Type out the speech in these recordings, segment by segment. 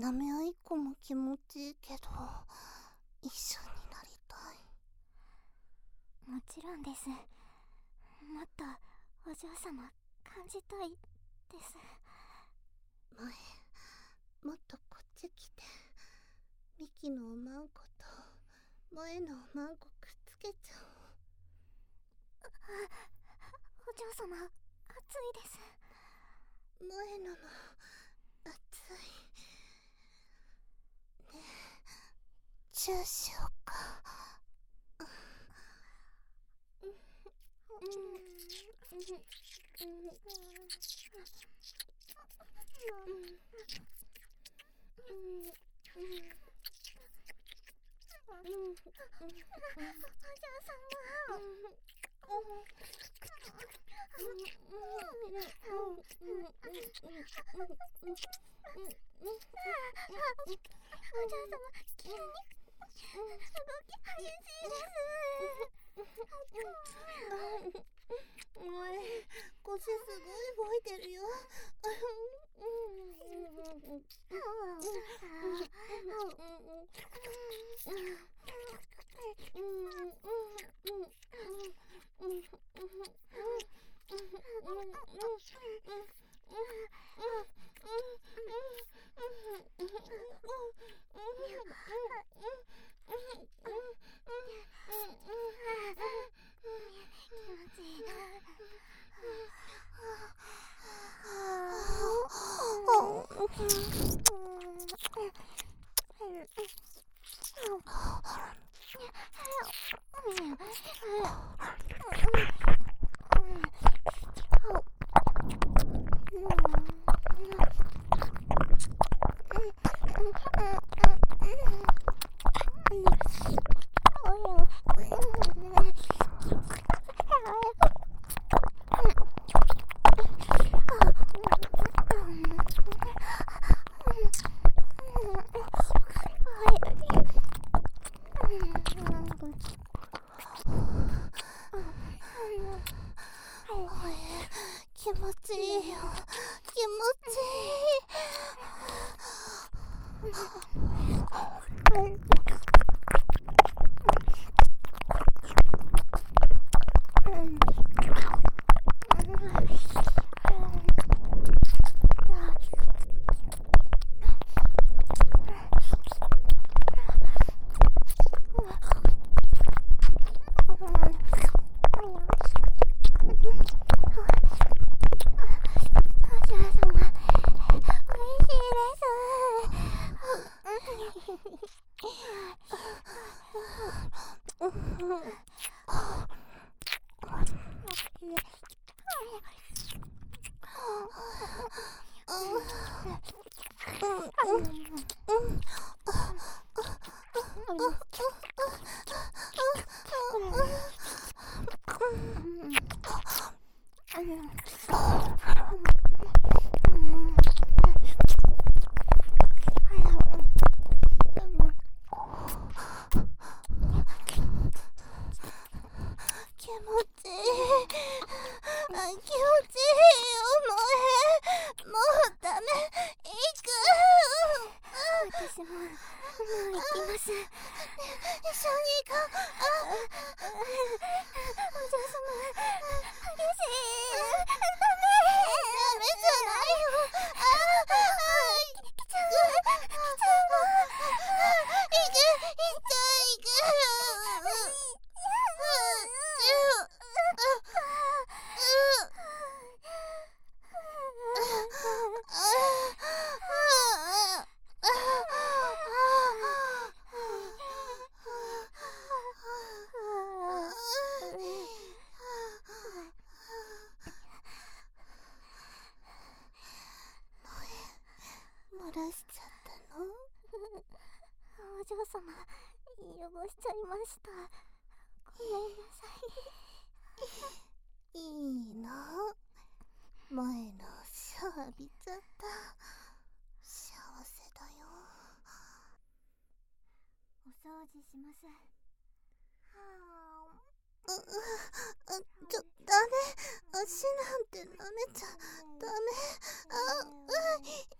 舐め合いっこも気持ちいいけど一緒になりたい。もちろんです。もっとお嬢様感じたいです。前もっとこっち来て。ミキのおまんこと萌のおまんこくっつけちゃおうお嬢様暑いです萌のも暑いねえチューしようか。お嬢様急に動き激しいです。萌腰すごい動いてるよ。嗯気持ちいいよ。気持ち気持ちいいあ気持ちいいよ萌もうダメ行く私ももう行きます一緒に行こうお嬢様激しいダメダメじゃないよああ来ちゃう来ちゃうの行く行っちゃう行く漏らしちゃったのお嬢様汚しちゃいました。ごめんなさい。いいの。前のシャワー浴びちゃった。幸せだよ。お掃除します。はうううちょダメ。足なんて舐めちゃダメ。あうあ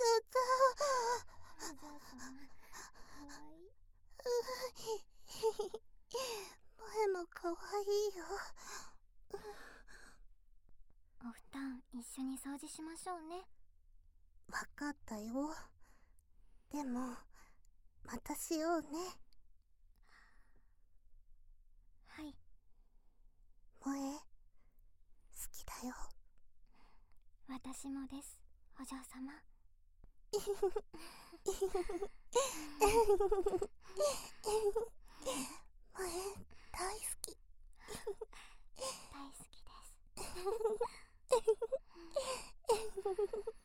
わいいよ。お布団一緒に掃除しましょうね。わかったよ。でも、またしようね。はい。萌え、好きだよ。私もです、お嬢様。フフフフ。